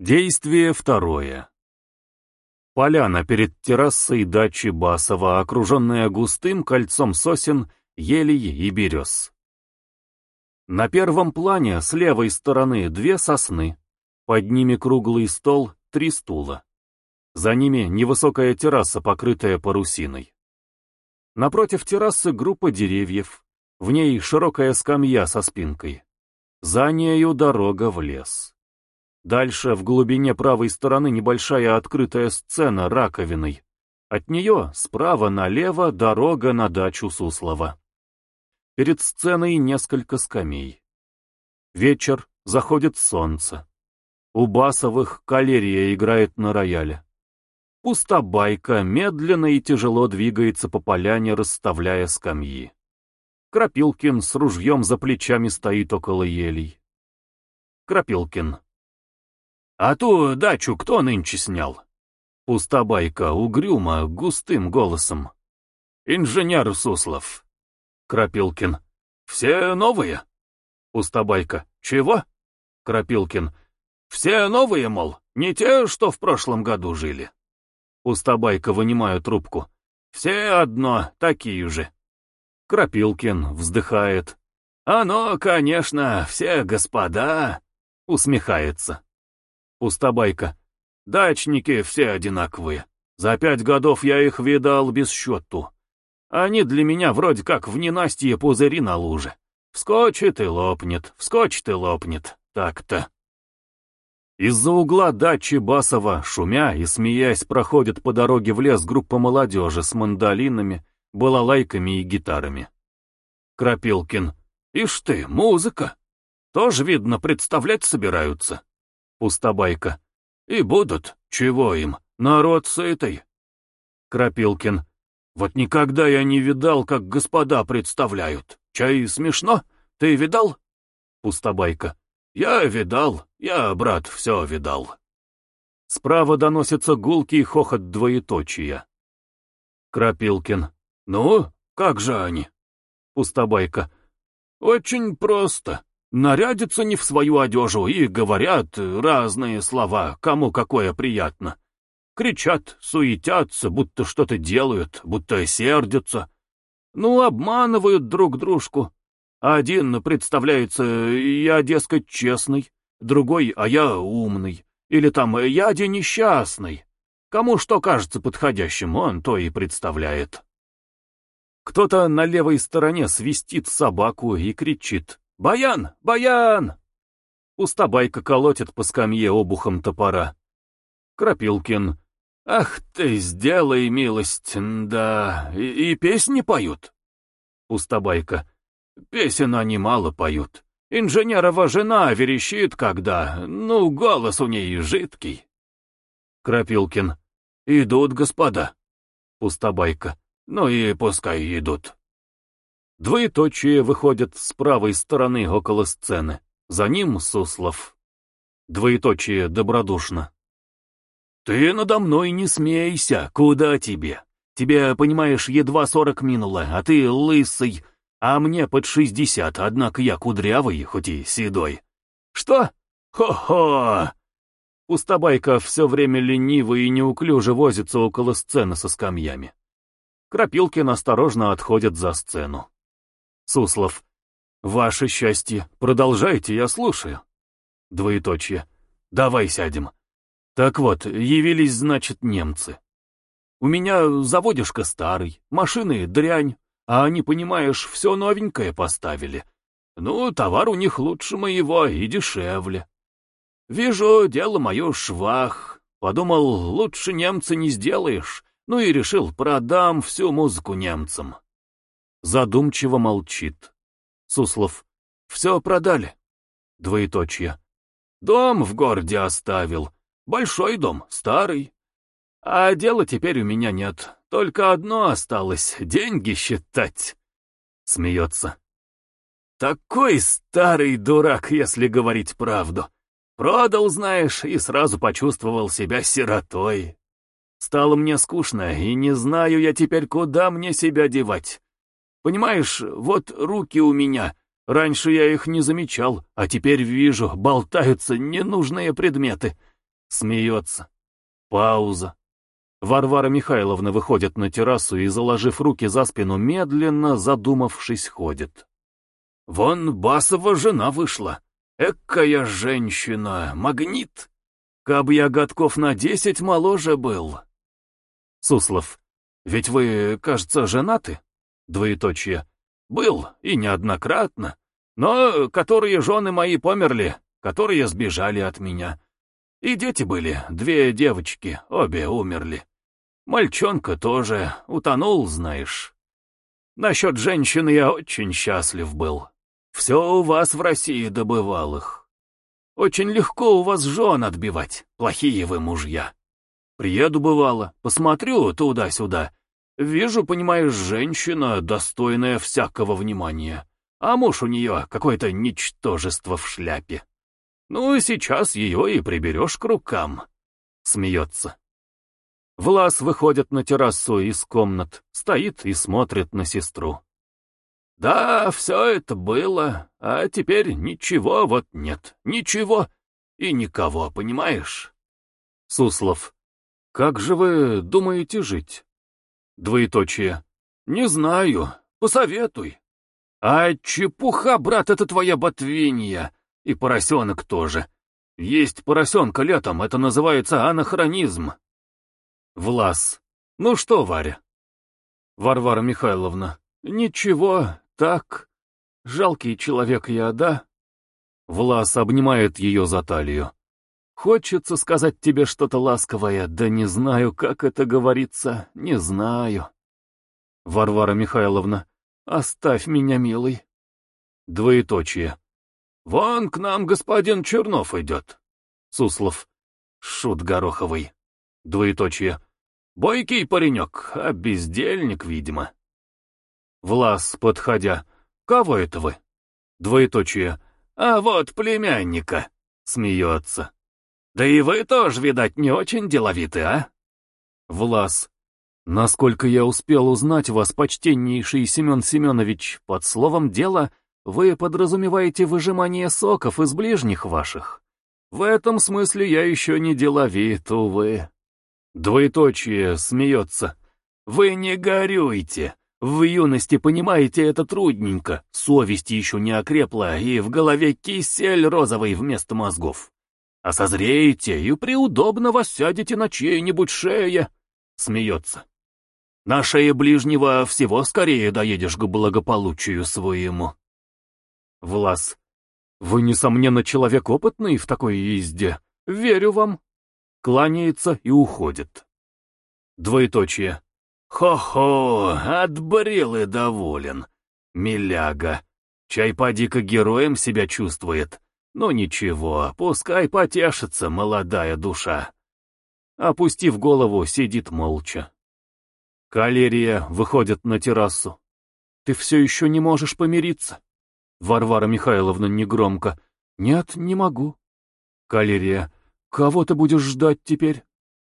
Действие второе. Поляна перед террасой дачи Басова, окруженная густым кольцом сосен, елей и берез. На первом плане с левой стороны две сосны, под ними круглый стол, три стула. За ними невысокая терраса, покрытая парусиной. Напротив террасы группа деревьев, в ней широкая скамья со спинкой. За нею дорога в лес. Дальше в глубине правой стороны небольшая открытая сцена раковиной. От нее справа налево дорога на дачу Суслова. Перед сценой несколько скамей. Вечер, заходит солнце. У Басовых калерия играет на рояле. Пустобайка медленно и тяжело двигается по поляне, расставляя скамьи. Крапилкин с ружьем за плечами стоит около елей. Крапилкин. «А ту дачу кто нынче снял?» Пустобайка угрюмо, густым голосом. «Инженер Суслов». Крапилкин. «Все новые?» Пустобайка. «Чего?» Крапилкин. «Все новые, мол, не те, что в прошлом году жили». Пустобайка, вынимаю трубку. «Все одно, такие же». Крапилкин вздыхает. «Оно, конечно, все господа», — усмехается. Пустобайка. Дачники все одинаковые. За пять годов я их видал без счету. Они для меня вроде как в ненастье пузыри на луже. Вскочит и лопнет, вскочит и лопнет. Так-то. Из-за угла дачи Басова, шумя и смеясь, проходит по дороге в лес группа молодежи с мандолинами, балалайками и гитарами. Крапилкин. Ишь ты, музыка! Тоже, видно, представлять собираются. Пустобайка. И будут. Чего им? Народ сытый. Крапилкин. Вот никогда я не видал, как господа представляют. Чай смешно? Ты видал? Пустобайка. Я видал. Я, брат, все видал. Справа доносится гулкий хохот двоеточия. Крапилкин. Ну, как же они? Пустобайка. Очень просто. Нарядятся не в свою одежу и говорят разные слова, кому какое приятно. Кричат, суетятся, будто что-то делают, будто сердятся. Ну, обманывают друг дружку. Один представляется «я, дескать, честный», другой «а я умный», или там «я, де несчастный». Кому что кажется подходящим, он то и представляет. Кто-то на левой стороне свистит собаку и кричит «Баян! Баян!» Устабайка колотит по скамье обухом топора. Крапилкин. «Ах ты, сделай милость, да, и, и песни поют!» Устабайка. «Песен они мало поют. Инженерова жена верещит, когда, ну, голос у ней жидкий». Крапилкин. «Идут, господа». Пустобайка. «Ну и пускай идут». Двоеточие выходят с правой стороны около сцены. За ним Суслов. Двоеточие добродушно. «Ты надо мной не смейся, куда тебе? Тебе, понимаешь, едва сорок минуло, а ты лысый, а мне под шестьдесят, однако я кудрявый, хоть и седой». «Что? Хо-хо!» Пустобайка все время лениво и неуклюже возится около сцены со скамьями. Крапилкин осторожно отходит за сцену. Суслов. «Ваше счастье. Продолжайте, я слушаю». Двоеточие. «Давай сядем». «Так вот, явились, значит, немцы. У меня заводишка старый, машины дрянь, а они, понимаешь, все новенькое поставили. Ну, товар у них лучше моего и дешевле. Вижу, дело мое швах. Подумал, лучше немца не сделаешь, ну и решил, продам всю музыку немцам» задумчиво молчит. Суслов. Все продали. Двоеточие. Дом в городе оставил. Большой дом, старый. А дела теперь у меня нет. Только одно осталось — деньги считать. Смеется. Такой старый дурак, если говорить правду. Продал, знаешь, и сразу почувствовал себя сиротой. Стало мне скучно, и не знаю я теперь, куда мне себя девать. Понимаешь, вот руки у меня. Раньше я их не замечал, а теперь вижу, болтаются ненужные предметы. Смеется. Пауза. Варвара Михайловна выходит на террасу и, заложив руки за спину, медленно, задумавшись, ходит. «Вон Басова жена вышла. Экая женщина, магнит! Каб я годков на десять моложе был!» Суслов, ведь вы, кажется, женаты? двоеточие, был, и неоднократно, но которые жены мои померли, которые сбежали от меня. И дети были, две девочки, обе умерли. Мальчонка тоже, утонул, знаешь. Насчет женщины я очень счастлив был. Все у вас в России добывал их. Очень легко у вас жен отбивать, плохие вы мужья. Приеду, бывало, посмотрю туда-сюда, Вижу, понимаешь, женщина, достойная всякого внимания. А муж у нее какое-то ничтожество в шляпе. Ну, сейчас ее и приберешь к рукам. Смеется. Влас выходит на террасу из комнат, стоит и смотрит на сестру. Да, все это было, а теперь ничего вот нет, ничего и никого, понимаешь? Суслов. Как же вы думаете жить? Двоеточие. Не знаю. Посоветуй. А чепуха, брат, это твоя ботвинья. И поросенок тоже. Есть поросенка летом, это называется анахронизм. Влас. Ну что, Варя? Варвара Михайловна. Ничего, так. Жалкий человек я, да? Влас обнимает ее за талию. Хочется сказать тебе что-то ласковое, да не знаю, как это говорится, не знаю. Варвара Михайловна, оставь меня, милый. Двоеточие. Вон к нам господин Чернов идет. Суслов. Шут Гороховый. Двоеточие. Бойкий паренек, а бездельник, видимо. Влас, подходя. Кого это вы? Двоеточие. А вот племянника. Смеется. Да и вы тоже, видать, не очень деловиты, а? Влас. Насколько я успел узнать вас, почтеннейший Семен Семенович, под словом «дело» вы подразумеваете выжимание соков из ближних ваших. В этом смысле я еще не деловит, увы. Двоеточие смеется. Вы не горюйте. В юности, понимаете, это трудненько. Совесть еще не окрепла, и в голове кисель розовый вместо мозгов а созреете и приудобно воссядете на чьей-нибудь шее», — смеется. «На шее ближнего всего скорее доедешь к благополучию своему». Влас. «Вы, несомненно, человек опытный в такой езде. Верю вам». Кланяется и уходит. Двоеточие. «Хо-хо, отбрил и доволен. Миляга. Чай поди-ка героем себя чувствует. Ну ничего, пускай потешится молодая душа. Опустив голову, сидит молча. Калерия выходит на террасу. «Ты все еще не можешь помириться?» Варвара Михайловна негромко. «Нет, не могу». Калерия. «Кого ты будешь ждать теперь?»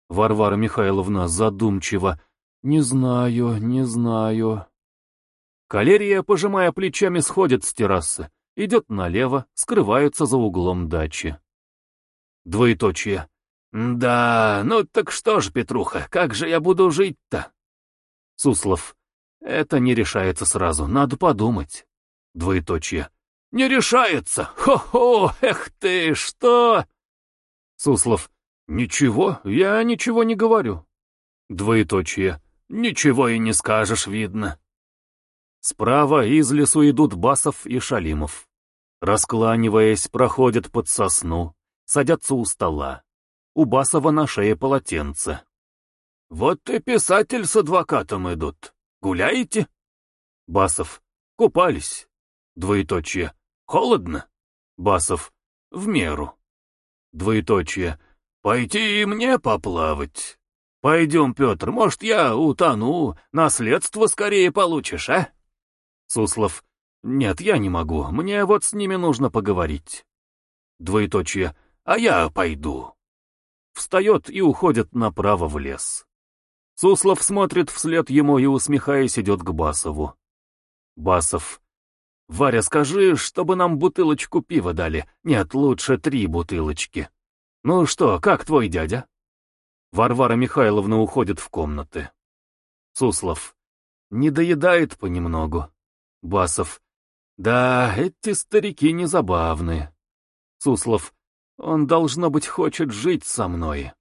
Варвара Михайловна задумчиво. «Не знаю, не знаю». Калерия, пожимая плечами, сходит с террасы идет налево, скрываются за углом дачи. Двоеточие. «Да, ну так что ж, Петруха, как же я буду жить-то?» Суслов. «Это не решается сразу, надо подумать». Двоеточие. «Не решается! Хо-хо! Эх ты, что?» Суслов. «Ничего, я ничего не говорю». Двоеточие. «Ничего и не скажешь, видно». Справа из лесу идут Басов и Шалимов. Раскланиваясь, проходят под сосну, садятся у стола. У Басова на шее полотенце. «Вот и писатель с адвокатом идут. Гуляете?» Басов. «Купались». Двоеточие. «Холодно?» Басов. «В меру». Двоеточие. «Пойти и мне поплавать. Пойдем, Петр, может, я утону, наследство скорее получишь, а?» Суслов. «Нет, я не могу. Мне вот с ними нужно поговорить». Двоеточие. «А я пойду». Встает и уходит направо в лес. Суслов смотрит вслед ему и, усмехаясь, идет к Басову. Басов. «Варя, скажи, чтобы нам бутылочку пива дали. Нет, лучше три бутылочки. Ну что, как твой дядя?» Варвара Михайловна уходит в комнаты. Суслов. Не доедает понемногу. Басов. Да, эти старики незабавны. Суслов. Он, должно быть, хочет жить со мной.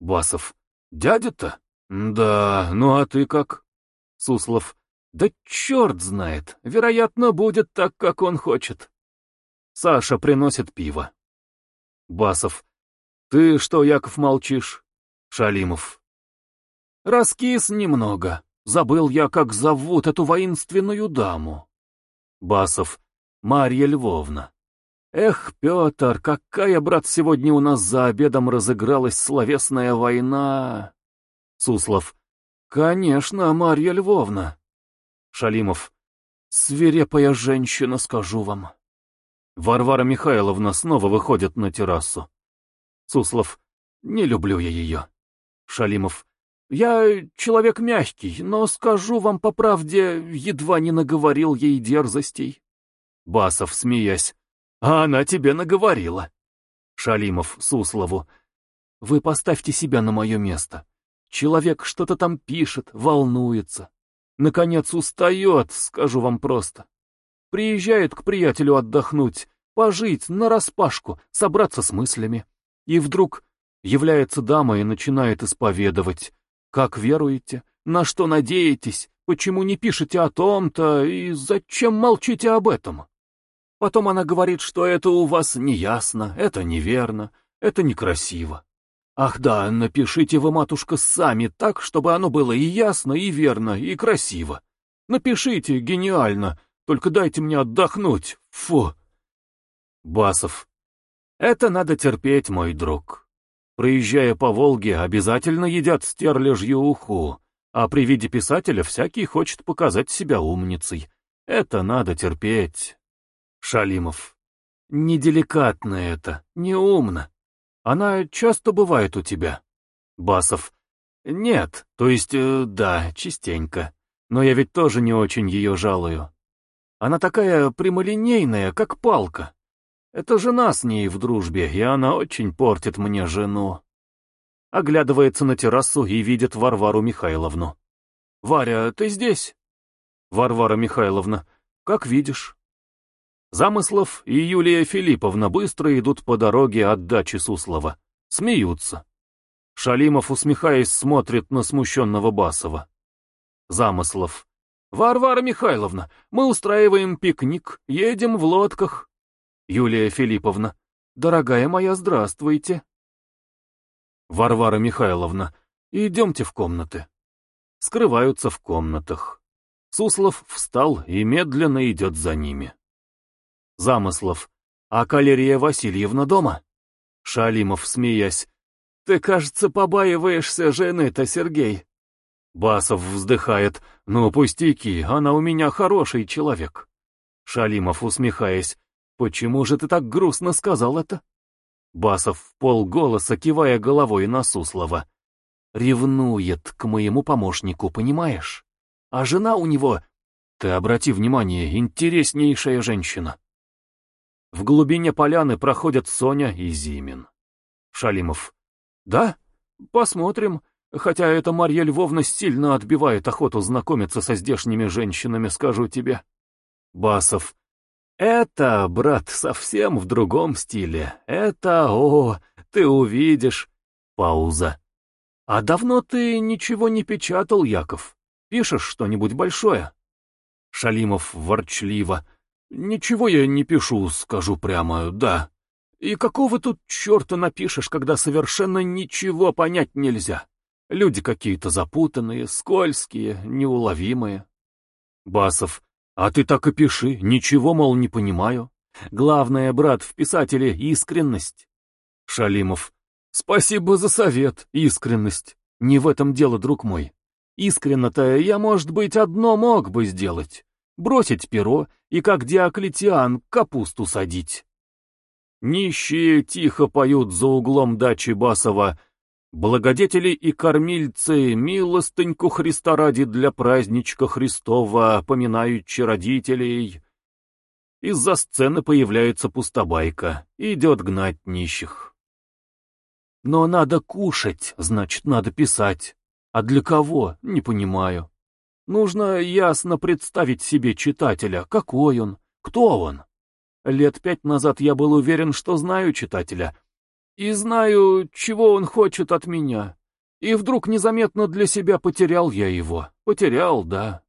Басов. Дядя-то? Да, ну а ты как? Суслов. Да черт знает, вероятно, будет так, как он хочет. Саша приносит пиво. Басов. Ты что, Яков, молчишь? Шалимов. Раскис немного. Забыл я, как зовут эту воинственную даму. Басов. Марья Львовна. Эх, Петр, какая, брат, сегодня у нас за обедом разыгралась словесная война. Суслов. Конечно, Марья Львовна. Шалимов. Свирепая женщина, скажу вам. Варвара Михайловна снова выходит на террасу. Суслов. Не люблю я ее. Шалимов. Я человек мягкий, но, скажу вам по правде, едва не наговорил ей дерзостей. Басов, смеясь, а она тебе наговорила. Шалимов Суслову, вы поставьте себя на мое место. Человек что-то там пишет, волнуется. Наконец устает, скажу вам просто. Приезжает к приятелю отдохнуть, пожить, нараспашку, собраться с мыслями. И вдруг является дама и начинает исповедовать. Как веруете? На что надеетесь? Почему не пишете о том-то? И зачем молчите об этом? Потом она говорит, что это у вас неясно, это неверно, это некрасиво. Ах да, напишите вы, матушка, сами так, чтобы оно было и ясно, и верно, и красиво. Напишите, гениально, только дайте мне отдохнуть, фу. Басов. Это надо терпеть, мой друг. Проезжая по Волге, обязательно едят стерлежью уху, а при виде писателя всякий хочет показать себя умницей. Это надо терпеть. Шалимов. Неделикатно это, неумно. Она часто бывает у тебя. Басов. Нет, то есть, э, да, частенько. Но я ведь тоже не очень ее жалую. Она такая прямолинейная, как палка. Это жена с ней в дружбе, и она очень портит мне жену. Оглядывается на террасу и видит Варвару Михайловну. «Варя, ты здесь?» «Варвара Михайловна, как видишь». Замыслов и Юлия Филипповна быстро идут по дороге от дачи Суслова. Смеются. Шалимов, усмехаясь, смотрит на смущенного Басова. Замыслов. «Варвара Михайловна, мы устраиваем пикник, едем в лодках». Юлия Филипповна, дорогая моя, здравствуйте. Варвара Михайловна, идемте в комнаты. Скрываются в комнатах. Суслов встал и медленно идет за ними. Замыслов, а Калерия Васильевна дома? Шалимов, смеясь, ты, кажется, побаиваешься жены-то, Сергей. Басов вздыхает, ну пустяки, она у меня хороший человек. Шалимов, усмехаясь, «Почему же ты так грустно сказал это?» Басов в полголоса, кивая головой на Суслова. «Ревнует к моему помощнику, понимаешь? А жена у него...» «Ты обрати внимание, интереснейшая женщина!» В глубине поляны проходят Соня и Зимин. Шалимов. «Да? Посмотрим. Хотя эта Марья Львовна сильно отбивает охоту знакомиться со здешними женщинами, скажу тебе». Басов. Это, брат, совсем в другом стиле. Это, о, ты увидишь. Пауза. А давно ты ничего не печатал, Яков? Пишешь что-нибудь большое? Шалимов ворчливо. Ничего я не пишу, скажу прямо, да. И какого тут черта напишешь, когда совершенно ничего понять нельзя? Люди какие-то запутанные, скользкие, неуловимые. Басов. А ты так и пиши, ничего, мол, не понимаю. Главное, брат, в писателе искренность. Шалимов. Спасибо за совет, искренность. Не в этом дело, друг мой. Искренно-то я, может быть, одно мог бы сделать. Бросить перо и, как Диоклетиан, капусту садить. Нищие тихо поют за углом дачи Басова Благодетели и кормильцы, милостыньку Христа ради для праздничка Христова, поминаючи родителей. Из-за сцены появляется пустобайка, идет гнать нищих. Но надо кушать, значит, надо писать. А для кого, не понимаю. Нужно ясно представить себе читателя, какой он, кто он. Лет пять назад я был уверен, что знаю читателя — и знаю, чего он хочет от меня. И вдруг незаметно для себя потерял я его. Потерял, да.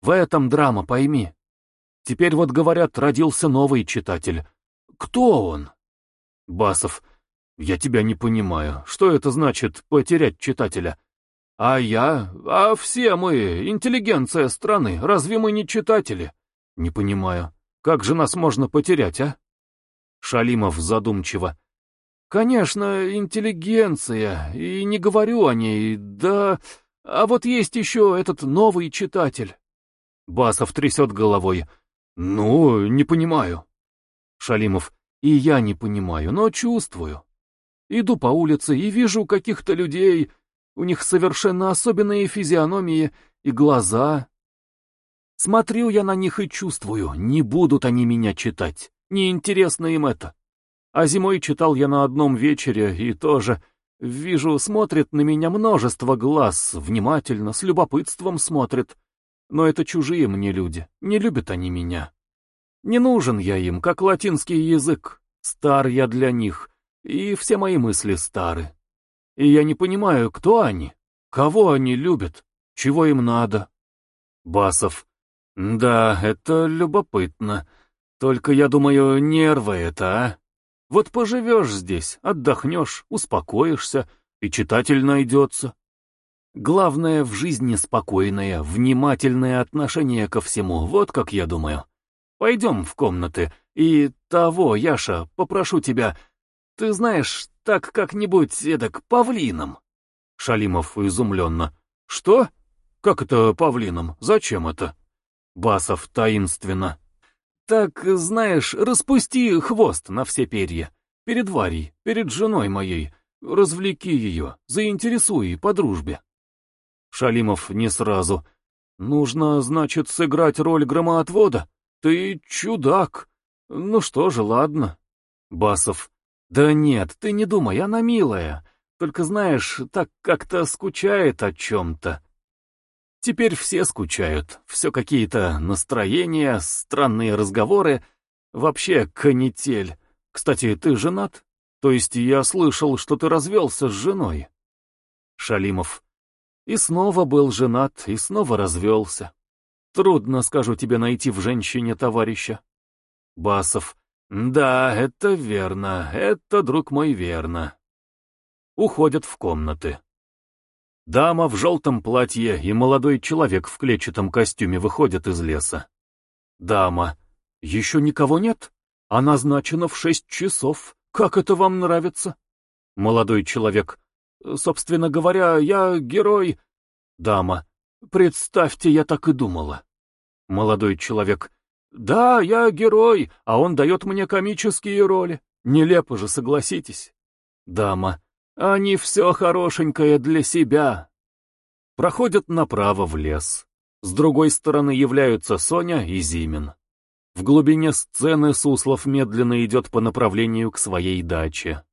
В этом драма, пойми. Теперь вот, говорят, родился новый читатель. Кто он? Басов, я тебя не понимаю. Что это значит «потерять читателя»? А я? А все мы, интеллигенция страны, разве мы не читатели? Не понимаю. Как же нас можно потерять, а? Шалимов задумчиво. Конечно, интеллигенция, и не говорю о ней, да... А вот есть еще этот новый читатель. Басов трясет головой. Ну, не понимаю. Шалимов. И я не понимаю, но чувствую. Иду по улице и вижу каких-то людей. У них совершенно особенные физиономии и глаза. Смотрю я на них и чувствую, не будут они меня читать. Неинтересно им это. А зимой читал я на одном вечере и тоже... Вижу, смотрит на меня множество глаз, внимательно, с любопытством смотрит. Но это чужие мне люди, не любят они меня. Не нужен я им, как латинский язык. Стар я для них, и все мои мысли стары. И я не понимаю, кто они, кого они любят, чего им надо. Басов. Да, это любопытно. Только, я думаю, нервы это, а? Вот поживешь здесь, отдохнешь, успокоишься, и читатель найдется. Главное в жизни спокойное, внимательное отношение ко всему, вот как я думаю. Пойдем в комнаты, и того, Яша, попрошу тебя, ты знаешь, так как-нибудь эдак павлином. Шалимов изумленно. Что? Как это павлином? Зачем это? Басов таинственно. Так, знаешь, распусти хвост на все перья. Перед Варей, перед женой моей. Развлеки ее, заинтересуй по дружбе. Шалимов не сразу. Нужно, значит, сыграть роль громоотвода? Ты чудак. Ну что же, ладно. Басов. Да нет, ты не думай, она милая. Только знаешь, так как-то скучает о чем-то. Теперь все скучают, все какие-то настроения, странные разговоры, вообще канитель. Кстати, ты женат? То есть я слышал, что ты развелся с женой. Шалимов. И снова был женат, и снова развелся. Трудно, скажу тебе, найти в женщине товарища. Басов. Да, это верно, это, друг мой, верно. Уходят в комнаты. Дама в желтом платье и молодой человек в клетчатом костюме выходят из леса. Дама. Еще никого нет? Она назначена в шесть часов. Как это вам нравится? Молодой человек. Собственно говоря, я герой. Дама. Представьте, я так и думала. Молодой человек. Да, я герой, а он дает мне комические роли. Нелепо же, согласитесь. Дама. Они все хорошенькое для себя. Проходят направо в лес. С другой стороны являются Соня и Зимин. В глубине сцены Суслов медленно идет по направлению к своей даче.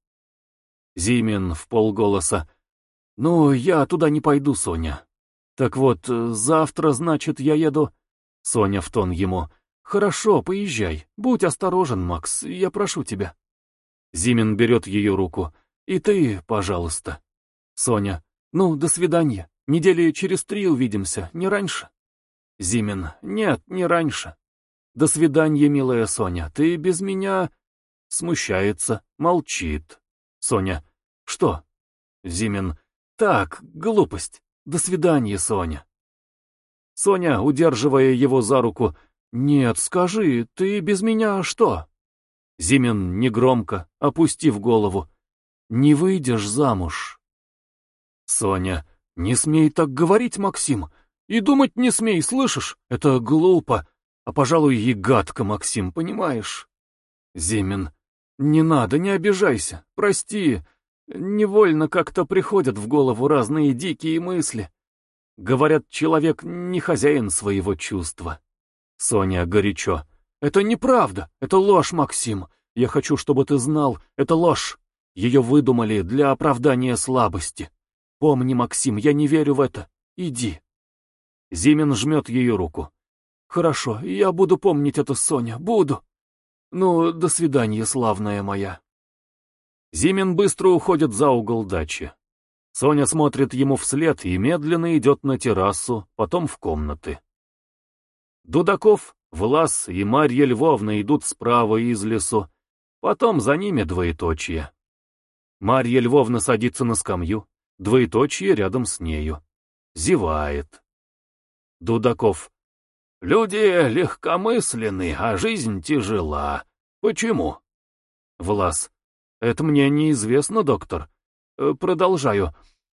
Зимин в полголоса. «Ну, я туда не пойду, Соня». «Так вот, завтра, значит, я еду...» Соня в тон ему. «Хорошо, поезжай. Будь осторожен, Макс, я прошу тебя». Зимин берет ее руку. И ты, пожалуйста. Соня, ну, до свидания. Недели через три увидимся, не раньше. Зимин, нет, не раньше. До свидания, милая Соня, ты без меня... Смущается, молчит. Соня, что? Зимин, так, глупость. До свидания, Соня. Соня, удерживая его за руку, «Нет, скажи, ты без меня что?» Зимин негромко, опустив голову, не выйдешь замуж. Соня, не смей так говорить, Максим. И думать не смей, слышишь? Это глупо. А, пожалуй, и гадко, Максим, понимаешь? Зимин, не надо, не обижайся, прости. Невольно как-то приходят в голову разные дикие мысли. Говорят, человек не хозяин своего чувства. Соня горячо. Это неправда, это ложь, Максим. Я хочу, чтобы ты знал, это ложь. Ее выдумали для оправдания слабости. Помни, Максим, я не верю в это. Иди. Зимин жмет ее руку. Хорошо, я буду помнить это, Соня, буду. Ну, до свидания, славная моя. Зимин быстро уходит за угол дачи. Соня смотрит ему вслед и медленно идет на террасу, потом в комнаты. Дудаков, Влас и Марья Львовна идут справа из лесу, потом за ними двоеточие. Марья Львовна садится на скамью, двоеточие рядом с нею. Зевает. Дудаков. «Люди легкомысленны, а жизнь тяжела. Почему?» Влас. «Это мне неизвестно, доктор. Э, продолжаю.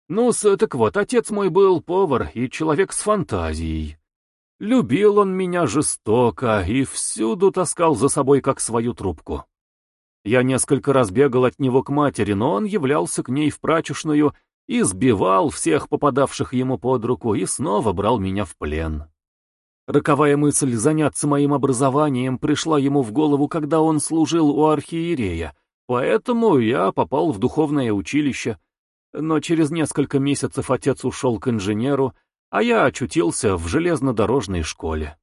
Ну-с, так вот, отец мой был повар и человек с фантазией. Любил он меня жестоко и всюду таскал за собой, как свою трубку. Я несколько раз бегал от него к матери, но он являлся к ней в прачечную, избивал всех попадавших ему под руку и снова брал меня в плен. Роковая мысль заняться моим образованием пришла ему в голову, когда он служил у архиерея, поэтому я попал в духовное училище. Но через несколько месяцев отец ушел к инженеру, а я очутился в железнодорожной школе.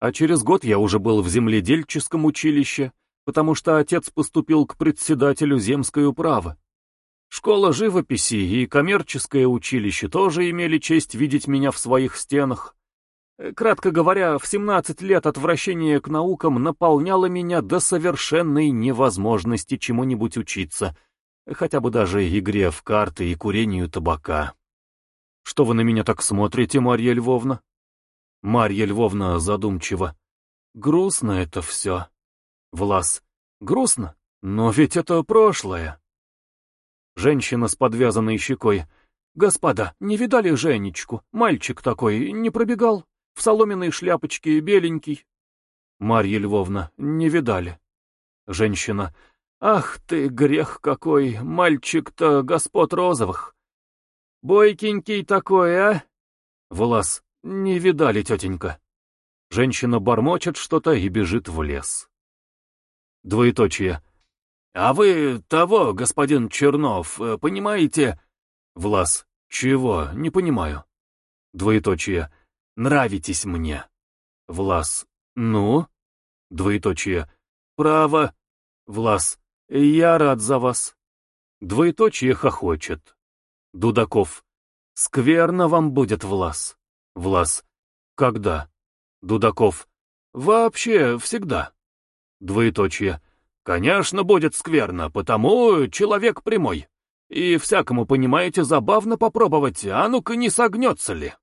А через год я уже был в земледельческом училище — потому что отец поступил к председателю земской управы. Школа живописи и коммерческое училище тоже имели честь видеть меня в своих стенах. Э, кратко говоря, в 17 лет отвращение к наукам наполняло меня до совершенной невозможности чему-нибудь учиться, хотя бы даже игре в карты и курению табака. «Что вы на меня так смотрите, Марья Львовна?» Марья Львовна задумчиво. «Грустно это все. Влас. Грустно, но ведь это прошлое. Женщина с подвязанной щекой. Господа, не видали Женечку? Мальчик такой, не пробегал? В соломенной шляпочке, беленький. Марья Львовна, не видали. Женщина. Ах ты, грех какой, мальчик-то господ розовых. Бойкенький такой, а? Влас. Не видали, тетенька. Женщина бормочет что-то и бежит в лес. Двоеточие. «А вы того, господин Чернов, э, понимаете...» Влас. «Чего? Не понимаю». Двоеточие. «Нравитесь мне». Влас. «Ну?» Двоеточие. «Право». Влас. «Я рад за вас». Двоеточие хохочет. Дудаков. «Скверно вам будет, Влас». Влас. «Когда?» Дудаков. «Вообще, всегда». Двоеточие. Конечно, будет скверно, потому человек прямой. И всякому, понимаете, забавно попробовать, а ну-ка не согнется ли.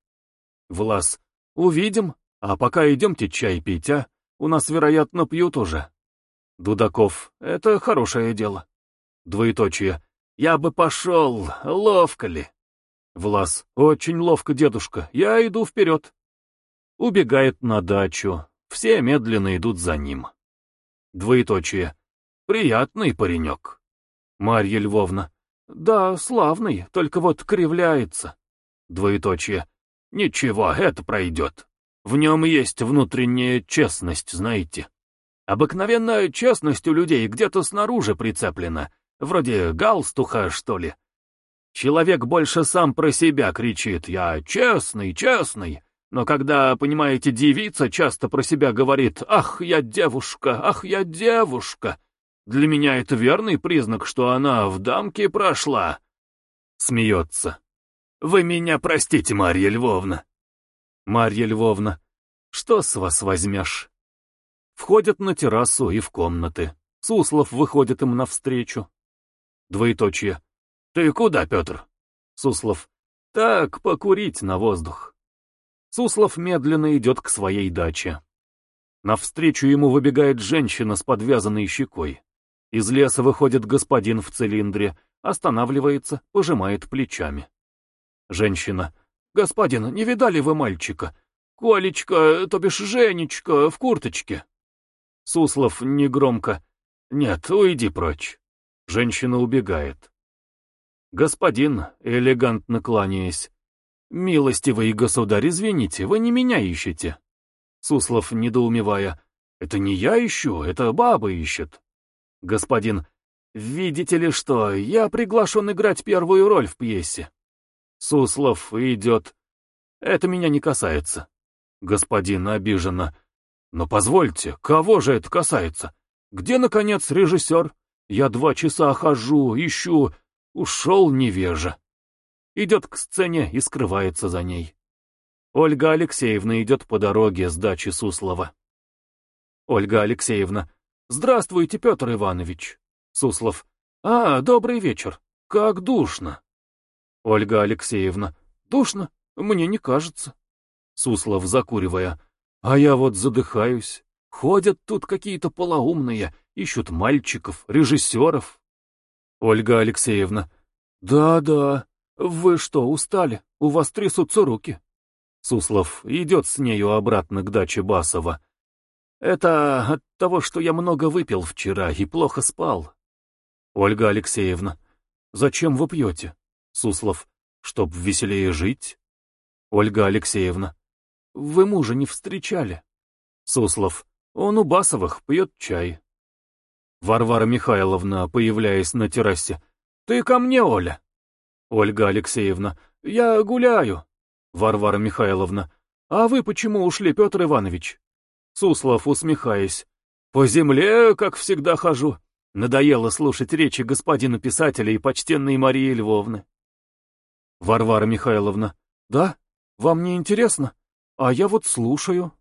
Влас. Увидим, а пока идемте чай пить, а? У нас, вероятно, пьют уже. Дудаков. Это хорошее дело. Двоеточие. Я бы пошел, ловко ли. Влас. Очень ловко, дедушка, я иду вперед. Убегает на дачу. Все медленно идут за ним. Двоеточие. Приятный паренек. Марья Львовна. Да, славный, только вот кривляется. Двоеточие. Ничего, это пройдет. В нем есть внутренняя честность, знаете. Обыкновенная честность у людей где-то снаружи прицеплена, вроде галстуха, что ли. Человек больше сам про себя кричит «Я честный, честный», но когда, понимаете, девица часто про себя говорит «Ах, я девушка! Ах, я девушка!» Для меня это верный признак, что она в дамке прошла. Смеется. Вы меня простите, Марья Львовна. Марья Львовна, что с вас возьмешь? Входят на террасу и в комнаты. Суслов выходит им навстречу. Двоеточие. Ты куда, Петр? Суслов. Так, покурить на воздух. Суслов медленно идет к своей даче. Навстречу ему выбегает женщина с подвязанной щекой. Из леса выходит господин в цилиндре, останавливается, пожимает плечами. Женщина. «Господин, не видали вы мальчика? Колечка, то бишь Женечка, в курточке». Суслов негромко. «Нет, уйди прочь». Женщина убегает. Господин, элегантно кланяясь, «Милостивый государь, извините, вы не меня ищете». Суслов, недоумевая, «Это не я ищу, это бабы ищет». «Господин, видите ли что, я приглашен играть первую роль в пьесе». Суслов идет. «Это меня не касается». Господин обиженно, «Но позвольте, кого же это касается? Где, наконец, режиссер? Я два часа хожу, ищу, ушел невежа» идет к сцене и скрывается за ней. Ольга Алексеевна идет по дороге с дачи Суслова. Ольга Алексеевна. «Здравствуйте, Петр Иванович». Суслов. «А, добрый вечер. Как душно». Ольга Алексеевна. «Душно? Мне не кажется». Суслов, закуривая. «А я вот задыхаюсь. Ходят тут какие-то полоумные, ищут мальчиков, режиссеров». Ольга Алексеевна. «Да-да, «Вы что, устали? У вас трясутся руки?» Суслов идет с нею обратно к даче Басова. «Это от того, что я много выпил вчера и плохо спал». «Ольга Алексеевна, зачем вы пьете?» Суслов. «Чтоб веселее жить?» «Ольга Алексеевна, вы мужа не встречали?» Суслов. «Он у Басовых пьет чай». Варвара Михайловна, появляясь на террасе. «Ты ко мне, Оля!» Ольга Алексеевна. Я гуляю. Варвара Михайловна. А вы почему ушли, Петр Иванович? Суслов, усмехаясь. По земле, как всегда, хожу. Надоело слушать речи господина писателя и почтенной Марии Львовны. Варвара Михайловна. Да? Вам не интересно? А я вот слушаю.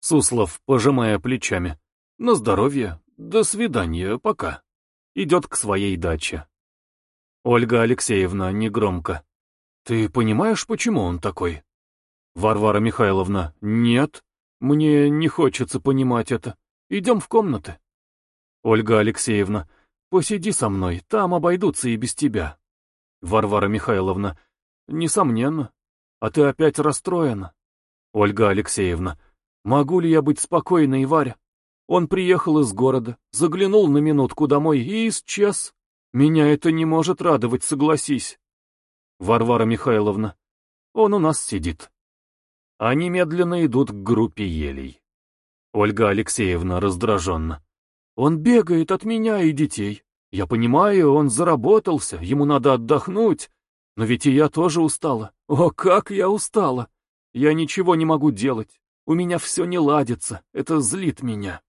Суслов, пожимая плечами. На здоровье. До свидания, пока. Идет к своей даче. Ольга Алексеевна негромко. «Ты понимаешь, почему он такой?» Варвара Михайловна. «Нет, мне не хочется понимать это. Идем в комнаты». Ольга Алексеевна. «Посиди со мной, там обойдутся и без тебя». Варвара Михайловна. «Несомненно. А ты опять расстроена?» Ольга Алексеевна. «Могу ли я быть спокойной, Варя?» Он приехал из города, заглянул на минутку домой и исчез. Меня это не может радовать, согласись. Варвара Михайловна, он у нас сидит. Они медленно идут к группе елей. Ольга Алексеевна раздраженно. Он бегает от меня и детей. Я понимаю, он заработался, ему надо отдохнуть. Но ведь и я тоже устала. О, как я устала! Я ничего не могу делать. У меня все не ладится, это злит меня.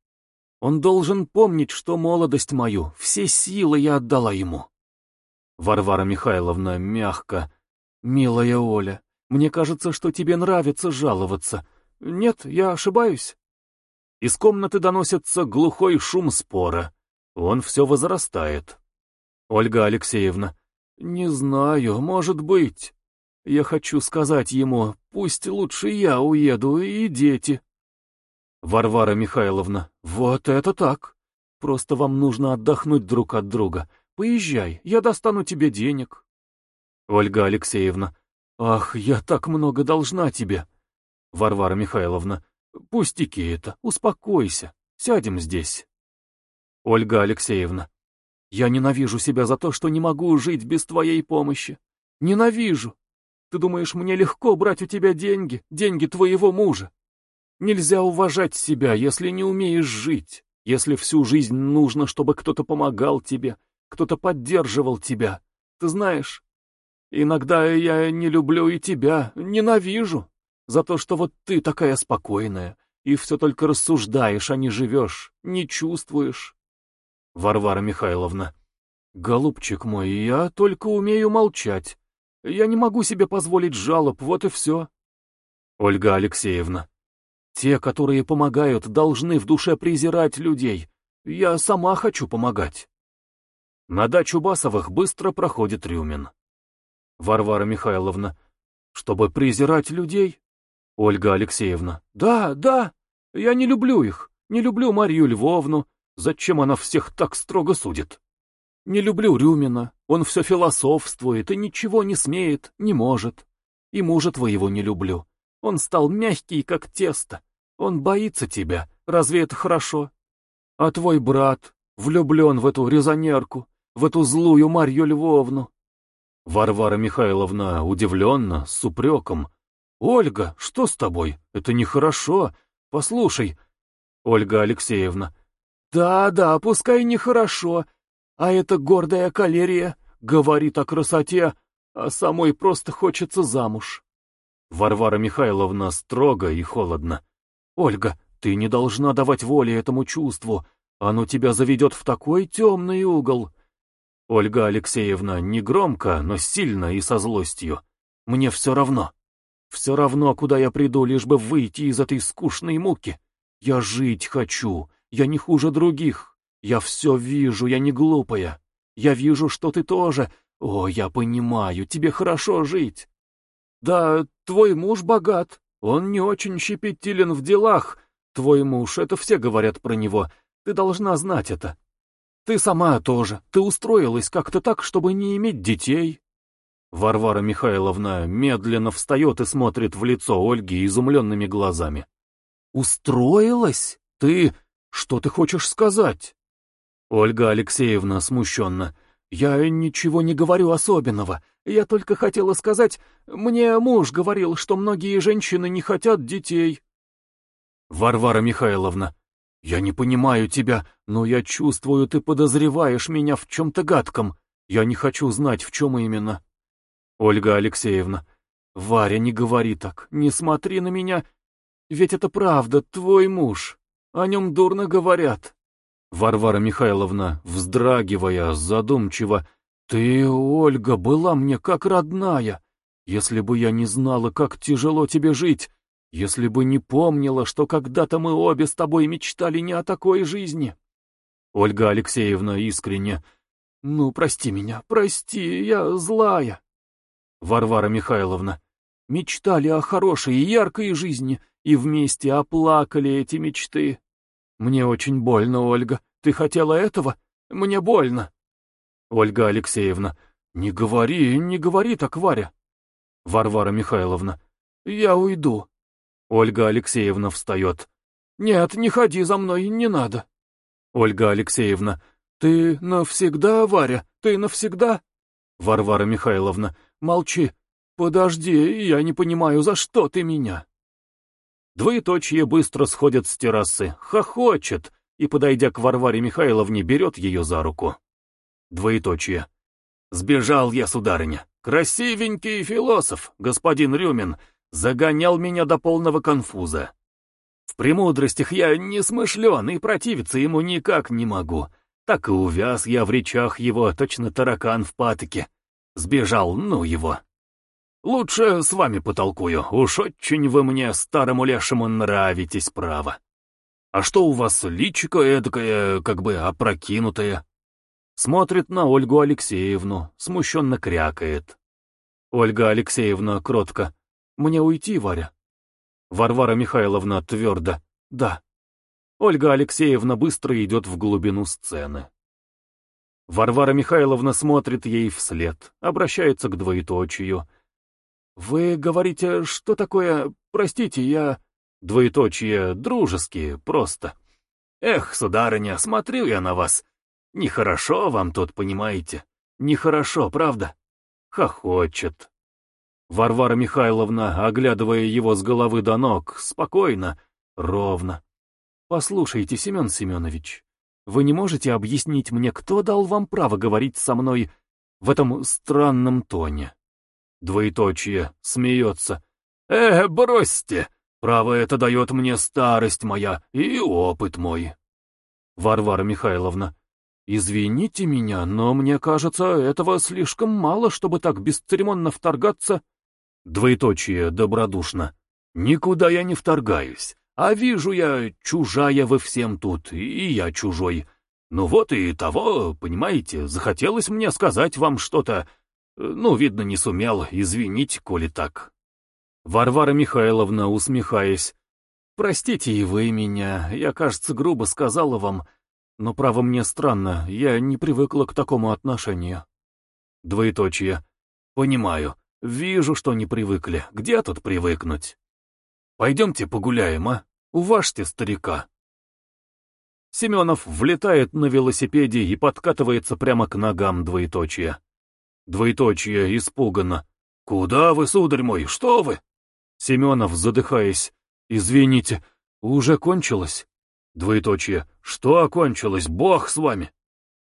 Он должен помнить, что молодость мою, все силы я отдала ему. Варвара Михайловна мягко. «Милая Оля, мне кажется, что тебе нравится жаловаться. Нет, я ошибаюсь?» Из комнаты доносится глухой шум спора. Он все возрастает. Ольга Алексеевна. «Не знаю, может быть. Я хочу сказать ему, пусть лучше я уеду и дети». Варвара Михайловна, вот это так! Просто вам нужно отдохнуть друг от друга. Поезжай, я достану тебе денег. Ольга Алексеевна, ах, я так много должна тебе. Варвара Михайловна, пустяки это, успокойся, сядем здесь. Ольга Алексеевна, я ненавижу себя за то, что не могу жить без твоей помощи. Ненавижу. Ты думаешь, мне легко брать у тебя деньги, деньги твоего мужа? Нельзя уважать себя, если не умеешь жить, если всю жизнь нужно, чтобы кто-то помогал тебе, кто-то поддерживал тебя. Ты знаешь, иногда я не люблю и тебя, ненавижу, за то, что вот ты такая спокойная, и все только рассуждаешь, а не живешь, не чувствуешь. Варвара Михайловна, голубчик мой, я только умею молчать. Я не могу себе позволить жалоб, вот и все. Ольга Алексеевна, те, которые помогают, должны в душе презирать людей. Я сама хочу помогать. На дачу Басовых быстро проходит Рюмин. Варвара Михайловна. Чтобы презирать людей? Ольга Алексеевна. Да, да, я не люблю их. Не люблю Марию Львовну. Зачем она всех так строго судит? Не люблю Рюмина. Он все философствует и ничего не смеет, не может. И мужа твоего не люблю. Он стал мягкий, как тесто, он боится тебя. Разве это хорошо? А твой брат влюблен в эту резонерку, в эту злую Марью Львовну. Варвара Михайловна удивленно, с упреком. «Ольга, что с тобой? Это нехорошо. Послушай». Ольга Алексеевна. «Да-да, пускай нехорошо. А эта гордая калерия говорит о красоте, а самой просто хочется замуж». Варвара Михайловна строго и холодно. «Ольга, ты не должна давать воли этому чувству. Оно тебя заведет в такой темный угол». Ольга Алексеевна не громко, но сильно и со злостью. «Мне все равно. Все равно, куда я приду, лишь бы выйти из этой скучной муки. Я жить хочу. Я не хуже других. Я все вижу, я не глупая. Я вижу, что ты тоже. О, я понимаю, тебе хорошо жить. Да, твой муж богат, он не очень щепетилен в делах. Твой муж, это все говорят про него. Ты должна знать это. Ты сама тоже. Ты устроилась как-то так, чтобы не иметь детей. Варвара Михайловна медленно встает и смотрит в лицо Ольги изумленными глазами. «Устроилась? Ты... Что ты хочешь сказать?» Ольга Алексеевна смущенно. «Я ничего не говорю особенного. Я только хотела сказать, мне муж говорил, что многие женщины не хотят детей». «Варвара Михайловна, я не понимаю тебя, но я чувствую, ты подозреваешь меня в чем-то гадком. Я не хочу знать, в чем именно». «Ольга Алексеевна, Варя, не говори так, не смотри на меня, ведь это правда, твой муж. О нем дурно говорят». Варвара Михайловна, вздрагивая, задумчиво, «Ты, Ольга, была мне как родная. Если бы я не знала, как тяжело тебе жить, если бы не помнила, что когда-то мы обе с тобой мечтали не о такой жизни». Ольга Алексеевна искренне, «Ну, прости меня, прости, я злая». Варвара Михайловна, «Мечтали о хорошей и яркой жизни и вместе оплакали эти мечты». «Мне очень больно, Ольга. Ты хотела этого? Мне больно!» Ольга Алексеевна. «Не говори, не говори так, Варя!» Варвара Михайловна. «Я уйду». Ольга Алексеевна встает. «Нет, не ходи за мной, не надо». Ольга Алексеевна. «Ты навсегда, Варя, ты навсегда?» Варвара Михайловна. «Молчи. Подожди, я не понимаю, за что ты меня?» Двоеточие быстро сходит с террасы, хохочет и, подойдя к Варваре Михайловне, берет ее за руку. Двоеточие. «Сбежал я, сударыня. Красивенький философ, господин Рюмин, загонял меня до полного конфуза. В премудростях я не смышлен и противиться ему никак не могу. Так и увяз я в речах его, точно таракан в патоке. Сбежал, ну его. Лучше с вами потолкую, уж очень вы мне, старому лешему, нравитесь, право. А что у вас личико эдакое, как бы опрокинутое?» Смотрит на Ольгу Алексеевну, смущенно крякает. Ольга Алексеевна кротко. «Мне уйти, Варя?» Варвара Михайловна твердо. «Да». Ольга Алексеевна быстро идет в глубину сцены. Варвара Михайловна смотрит ей вслед, обращается к двоеточию — «Вы говорите, что такое... Простите, я...» «Двоеточие, дружеские, просто. Эх, сударыня, смотрю я на вас. Нехорошо вам тут, понимаете? Нехорошо, правда?» Хохочет. Варвара Михайловна, оглядывая его с головы до ног, спокойно, ровно. «Послушайте, Семен Семенович, вы не можете объяснить мне, кто дал вам право говорить со мной в этом странном тоне?» Двоеточие, смеется. «Э, бросьте! Право это дает мне старость моя и опыт мой». Варвара Михайловна. «Извините меня, но мне кажется, этого слишком мало, чтобы так бесцеремонно вторгаться». Двоеточие добродушно. «Никуда я не вторгаюсь, а вижу я, чужая вы всем тут, и я чужой. Ну вот и того, понимаете, захотелось мне сказать вам что-то, ну, видно, не сумел, извинить, коли так. Варвара Михайловна, усмехаясь, «Простите и вы меня, я, кажется, грубо сказала вам, но право мне странно, я не привыкла к такому отношению». Двоеточие. «Понимаю, вижу, что не привыкли, где тут привыкнуть?» «Пойдемте погуляем, а? Уважьте старика». Семенов влетает на велосипеде и подкатывается прямо к ногам двоеточия. Двоеточие испуганно. «Куда вы, сударь мой? Что вы?» Семенов, задыхаясь. «Извините, уже кончилось?» Двоеточие. «Что окончилось? Бог с вами!»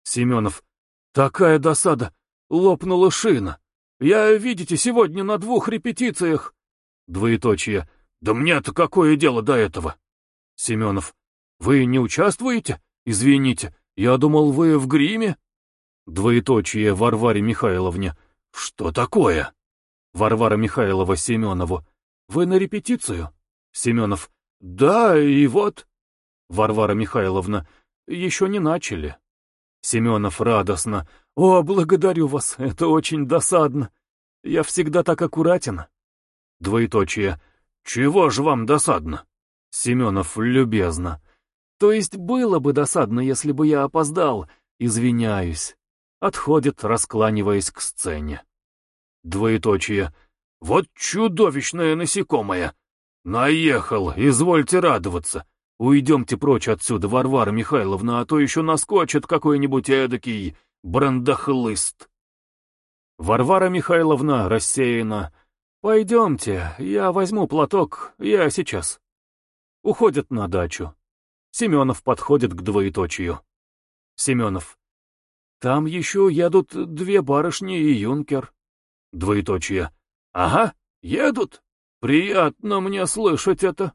Семенов. «Такая досада! Лопнула шина! Я, видите, сегодня на двух репетициях!» Двоеточие. «Да мне-то какое дело до этого?» Семенов. «Вы не участвуете? Извините, я думал, вы в гриме?» Двоеточие Варваре Михайловне. Что такое? Варвара Михайлова Семенову. Вы на репетицию? Семенов. Да, и вот. Варвара Михайловна. Еще не начали. Семенов радостно. «О, благодарю вас, это очень досадно. Я всегда так аккуратен». Двоеточие. «Чего же вам досадно?» Семенов любезно. «То есть было бы досадно, если бы я опоздал. Извиняюсь» отходит, раскланиваясь к сцене. Двоеточие. «Вот чудовищное насекомое! Наехал, извольте радоваться! Уйдемте прочь отсюда, Варвара Михайловна, а то еще наскочит какой-нибудь эдакий брандахлыст!» Варвара Михайловна рассеяна. «Пойдемте, я возьму платок, я сейчас». Уходят на дачу. Семенов подходит к двоеточию. Семенов. Там еще едут две барышни и юнкер. Двоеточие. Ага, едут. Приятно мне слышать это.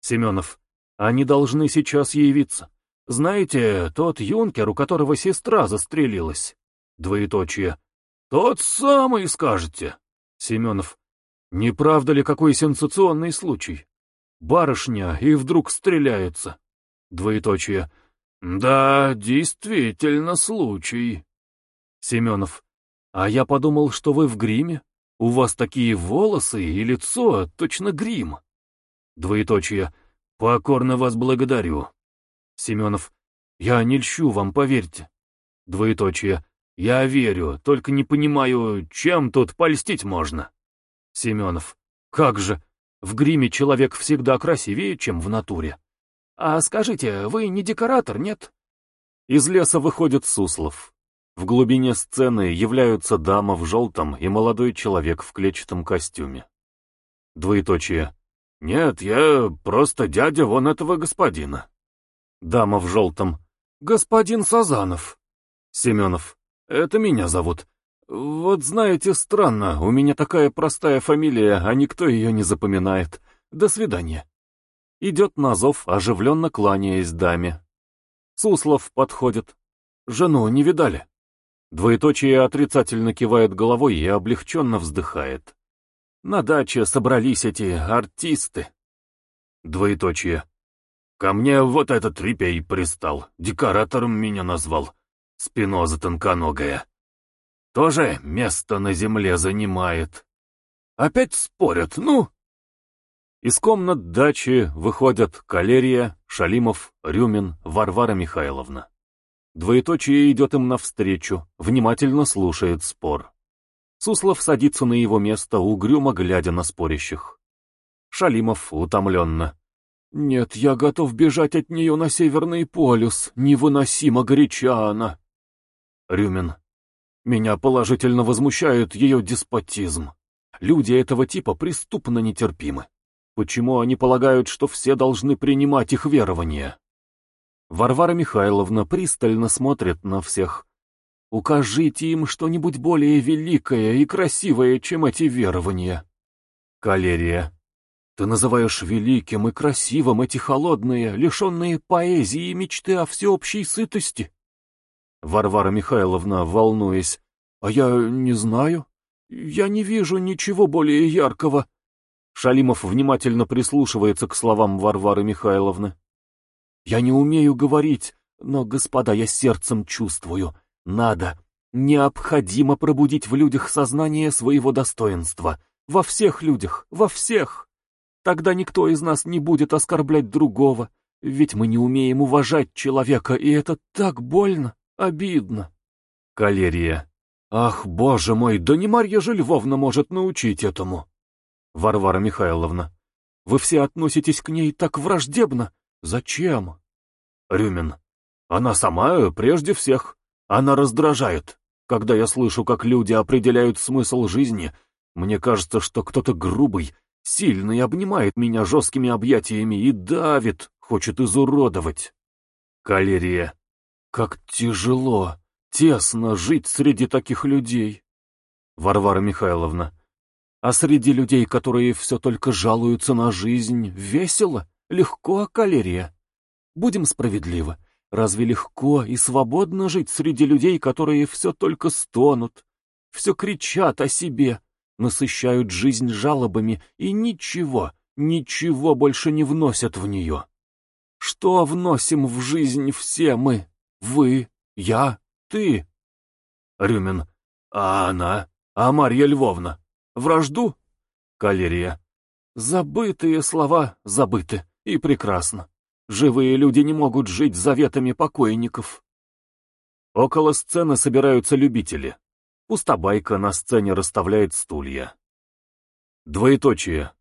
Семенов. Они должны сейчас явиться. Знаете, тот юнкер, у которого сестра застрелилась. Двоеточие. Тот самый, скажете. Семенов. Не правда ли какой сенсационный случай? Барышня и вдруг стреляется. Двоеточие. «Да, действительно случай». Семенов. «А я подумал, что вы в гриме. У вас такие волосы и лицо, точно грим». Двоеточие. «Покорно вас благодарю». Семенов. «Я не льщу вам, поверьте». Двоеточие. «Я верю, только не понимаю, чем тут польстить можно». Семенов. «Как же, в гриме человек всегда красивее, чем в натуре. «А скажите, вы не декоратор, нет?» Из леса выходит Суслов. В глубине сцены являются дама в желтом и молодой человек в клетчатом костюме. Двоеточие. «Нет, я просто дядя вон этого господина». Дама в желтом. «Господин Сазанов». Семенов. «Это меня зовут. Вот знаете, странно, у меня такая простая фамилия, а никто ее не запоминает. До свидания». Идет на зов, оживленно кланяясь даме. Суслов подходит. Жену не видали? Двоеточие отрицательно кивает головой и облегченно вздыхает. На даче собрались эти артисты. Двоеточие. Ко мне вот этот репей пристал, декоратором меня назвал. Спиноза тонконогая. Тоже место на земле занимает. Опять спорят, ну, из комнат дачи выходят Калерия, Шалимов, Рюмин, Варвара Михайловна. Двоеточие идет им навстречу, внимательно слушает спор. Суслов садится на его место, угрюмо глядя на спорящих. Шалимов утомленно. «Нет, я готов бежать от нее на Северный полюс, невыносимо горяча она». Рюмин. «Меня положительно возмущает ее деспотизм. Люди этого типа преступно нетерпимы». Почему они полагают, что все должны принимать их верование? Варвара Михайловна пристально смотрит на всех. Укажите им что-нибудь более великое и красивое, чем эти верования. Калерия. Ты называешь великим и красивым эти холодные, лишенные поэзии и мечты о всеобщей сытости? Варвара Михайловна, волнуясь. А я не знаю. Я не вижу ничего более яркого. Шалимов внимательно прислушивается к словам Варвары Михайловны. «Я не умею говорить, но, господа, я сердцем чувствую. Надо, необходимо пробудить в людях сознание своего достоинства. Во всех людях, во всех. Тогда никто из нас не будет оскорблять другого, ведь мы не умеем уважать человека, и это так больно, обидно». Калерия. «Ах, боже мой, да не Марья же Львовна может научить этому!» Варвара Михайловна, вы все относитесь к ней так враждебно. Зачем? Рюмин, она сама э, прежде всех. Она раздражает. Когда я слышу, как люди определяют смысл жизни, мне кажется, что кто-то грубый, сильный обнимает меня жесткими объятиями и давит, хочет изуродовать. Калерия, как тяжело, тесно жить среди таких людей. Варвара Михайловна, а среди людей, которые все только жалуются на жизнь, весело, легко о калерия. Будем справедливы. Разве легко и свободно жить среди людей, которые все только стонут, все кричат о себе, насыщают жизнь жалобами и ничего, ничего больше не вносят в нее? Что вносим в жизнь все мы? Вы, я, ты? Рюмин. А она? А Марья Львовна? Вражду? Калерия. Забытые слова забыты, и прекрасно. Живые люди не могут жить заветами покойников. Около сцены собираются любители. Пустобайка на сцене расставляет стулья. Двоеточие.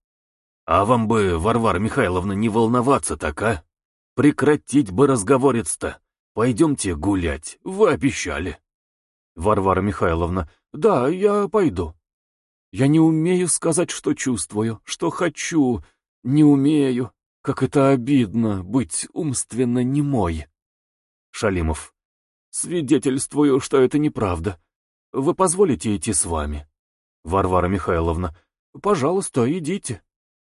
А вам бы, Варвара Михайловна, не волноваться так, а? Прекратить бы разговорец-то. Пойдемте гулять, вы обещали. Варвара Михайловна, да, я пойду. Я не умею сказать, что чувствую, что хочу, не умею. Как это обидно, быть умственно немой. Шалимов. Свидетельствую, что это неправда. Вы позволите идти с вами? Варвара Михайловна. Пожалуйста, идите.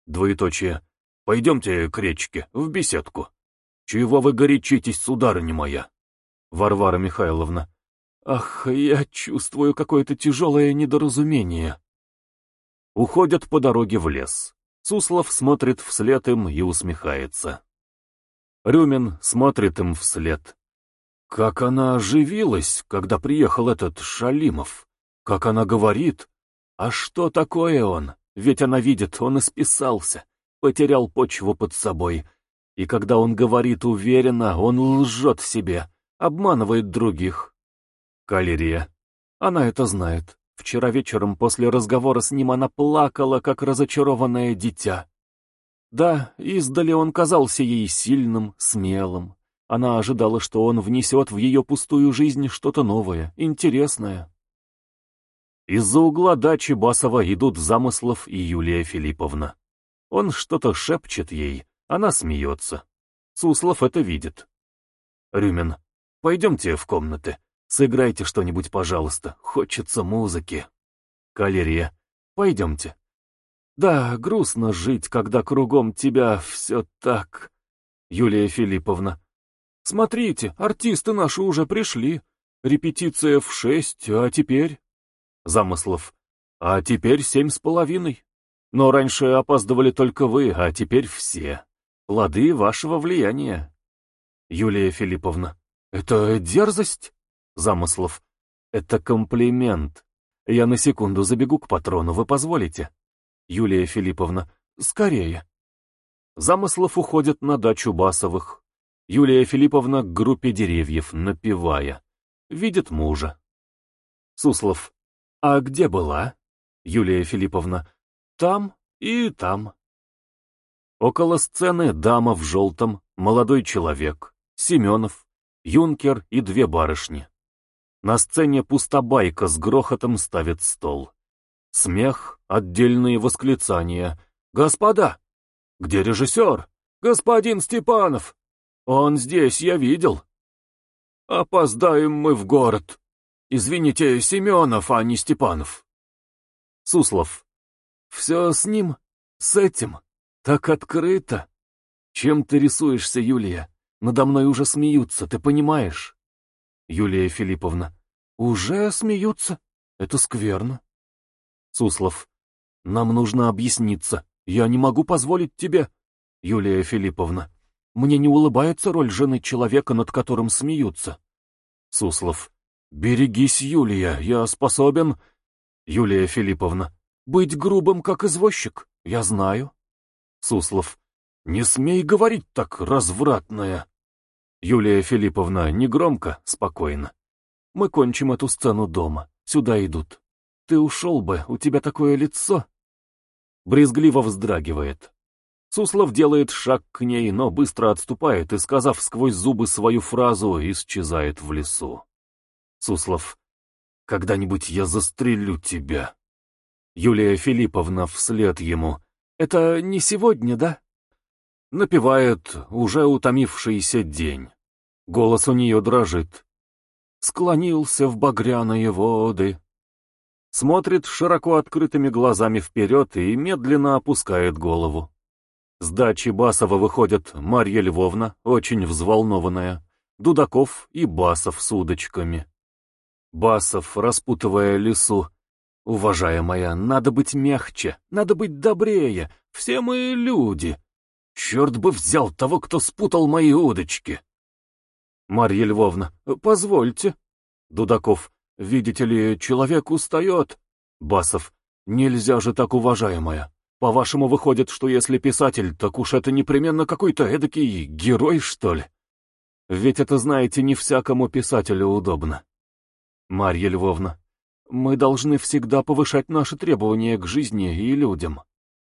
Двоеточие. Пойдемте к речке, в беседку. Чего вы горячитесь, сударыня моя? Варвара Михайловна. Ах, я чувствую какое-то тяжелое недоразумение. Уходят по дороге в лес. Суслов смотрит вслед им и усмехается. Рюмин смотрит им вслед. Как она оживилась, когда приехал этот Шалимов. Как она говорит. А что такое он? Ведь она видит, он исписался, потерял почву под собой. И когда он говорит уверенно, он лжет себе, обманывает других. Калерия. Она это знает. Вчера вечером после разговора с ним она плакала, как разочарованное дитя. Да, издали он казался ей сильным, смелым. Она ожидала, что он внесет в ее пустую жизнь что-то новое, интересное. Из-за угла дачи Басова идут Замыслов и Юлия Филипповна. Он что-то шепчет ей, она смеется. Суслов это видит. «Рюмин, пойдемте в комнаты. Сыграйте что-нибудь, пожалуйста. Хочется музыки. Калерия. Пойдемте. Да, грустно жить, когда кругом тебя все так. Юлия Филипповна. Смотрите, артисты наши уже пришли. Репетиция в шесть, а теперь... Замыслов. А теперь семь с половиной. Но раньше опаздывали только вы, а теперь все. Плоды вашего влияния. Юлия Филипповна. Это дерзость? замыслов. Это комплимент. Я на секунду забегу к патрону, вы позволите? Юлия Филипповна, скорее. Замыслов уходит на дачу Басовых. Юлия Филипповна к группе деревьев, напевая. Видит мужа. Суслов, а где была? Юлия Филипповна, там и там. Около сцены дама в желтом, молодой человек, Семенов, юнкер и две барышни. На сцене пустобайка с грохотом ставит стол. Смех, отдельные восклицания. «Господа! Где режиссер? Господин Степанов! Он здесь, я видел!» «Опоздаем мы в город! Извините, Семенов, а не Степанов!» Суслов. «Все с ним, с этим, так открыто! Чем ты рисуешься, Юлия? Надо мной уже смеются, ты понимаешь?» Юлия Филипповна. Уже смеются. Это скверно. Суслов. Нам нужно объясниться. Я не могу позволить тебе. Юлия Филипповна. Мне не улыбается роль жены человека, над которым смеются. Суслов. Берегись, Юлия, я способен... Юлия Филипповна. Быть грубым, как извозчик, я знаю. Суслов. Не смей говорить так, развратная. Юлия Филипповна негромко, спокойно. «Мы кончим эту сцену дома. Сюда идут. Ты ушел бы, у тебя такое лицо!» Брезгливо вздрагивает. Суслов делает шаг к ней, но быстро отступает и, сказав сквозь зубы свою фразу, исчезает в лесу. Суслов. «Когда-нибудь я застрелю тебя!» Юлия Филипповна вслед ему. «Это не сегодня, да?» Напевает уже утомившийся день. Голос у нее дрожит. Склонился в багряные воды. Смотрит широко открытыми глазами вперед и медленно опускает голову. С дачи Басова выходят Марья Львовна, очень взволнованная, Дудаков и Басов с удочками. Басов, распутывая лесу, «Уважаемая, надо быть мягче, надо быть добрее, все мы люди, Черт бы взял того, кто спутал мои удочки. Марья Львовна, позвольте. Дудаков, видите ли, человек устает. Басов, нельзя же так, уважаемая. По-вашему, выходит, что если писатель, так уж это непременно какой-то эдакий герой, что ли? Ведь это, знаете, не всякому писателю удобно. Марья Львовна, мы должны всегда повышать наши требования к жизни и людям.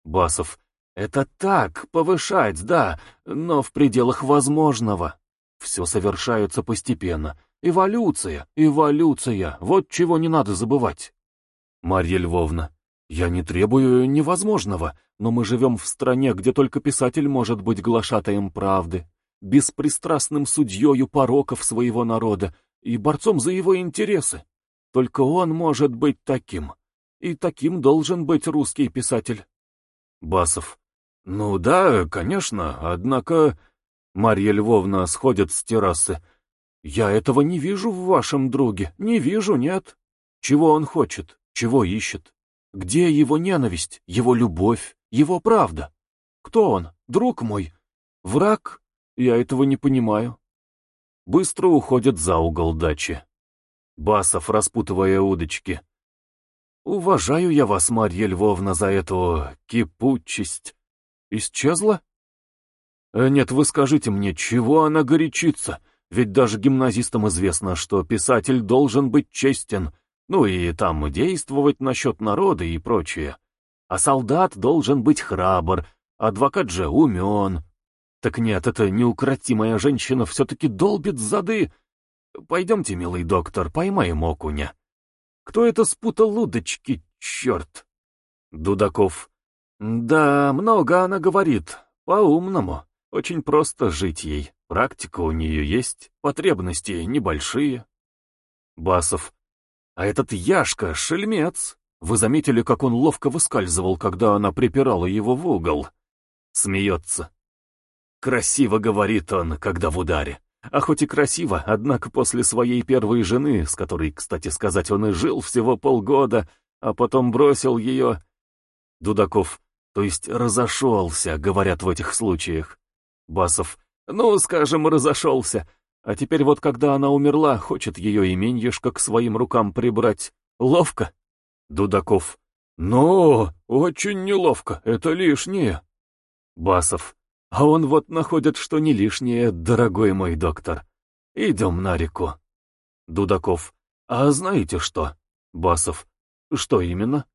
Басов, это так, повышать, да, но в пределах возможного. Все совершается постепенно. Эволюция, эволюция, вот чего не надо забывать. Марья Львовна, я не требую невозможного, но мы живем в стране, где только писатель может быть глашатаем правды, беспристрастным судьею пороков своего народа и борцом за его интересы. Только он может быть таким. И таким должен быть русский писатель. Басов, ну да, конечно, однако... Марья Львовна сходит с террасы. Я этого не вижу в вашем друге, не вижу, нет. Чего он хочет, чего ищет? Где его ненависть, его любовь, его правда? Кто он, друг мой? Враг? Я этого не понимаю. Быстро уходит за угол дачи. Басов, распутывая удочки. «Уважаю я вас, Марья Львовна, за эту кипучесть, Исчезла? Э, нет, вы скажите мне, чего она горячится? Ведь даже гимназистам известно, что писатель должен быть честен, ну и там действовать насчет народа и прочее. А солдат должен быть храбр, адвокат же умен. Так нет, эта неукротимая женщина все-таки долбит зады. Пойдемте, милый доктор, поймаем окуня. Кто это спутал удочки, черт? Дудаков. Да, много она говорит, по-умному. Очень просто жить ей. Практика у нее есть, потребности небольшие. Басов. А этот Яшка — шельмец. Вы заметили, как он ловко выскальзывал, когда она припирала его в угол? Смеется. Красиво говорит он, когда в ударе. А хоть и красиво, однако после своей первой жены, с которой, кстати сказать, он и жил всего полгода, а потом бросил ее... Дудаков то есть разошелся, говорят в этих случаях. Басов, ну, скажем, разошелся. А теперь вот когда она умерла, хочет ее именьишко к своим рукам прибрать. Ловко? Дудаков, ну, очень неловко, это лишнее. Басов, а он вот находит, что не лишнее, дорогой мой доктор. Идем на реку. Дудаков, а знаете что? Басов, что именно?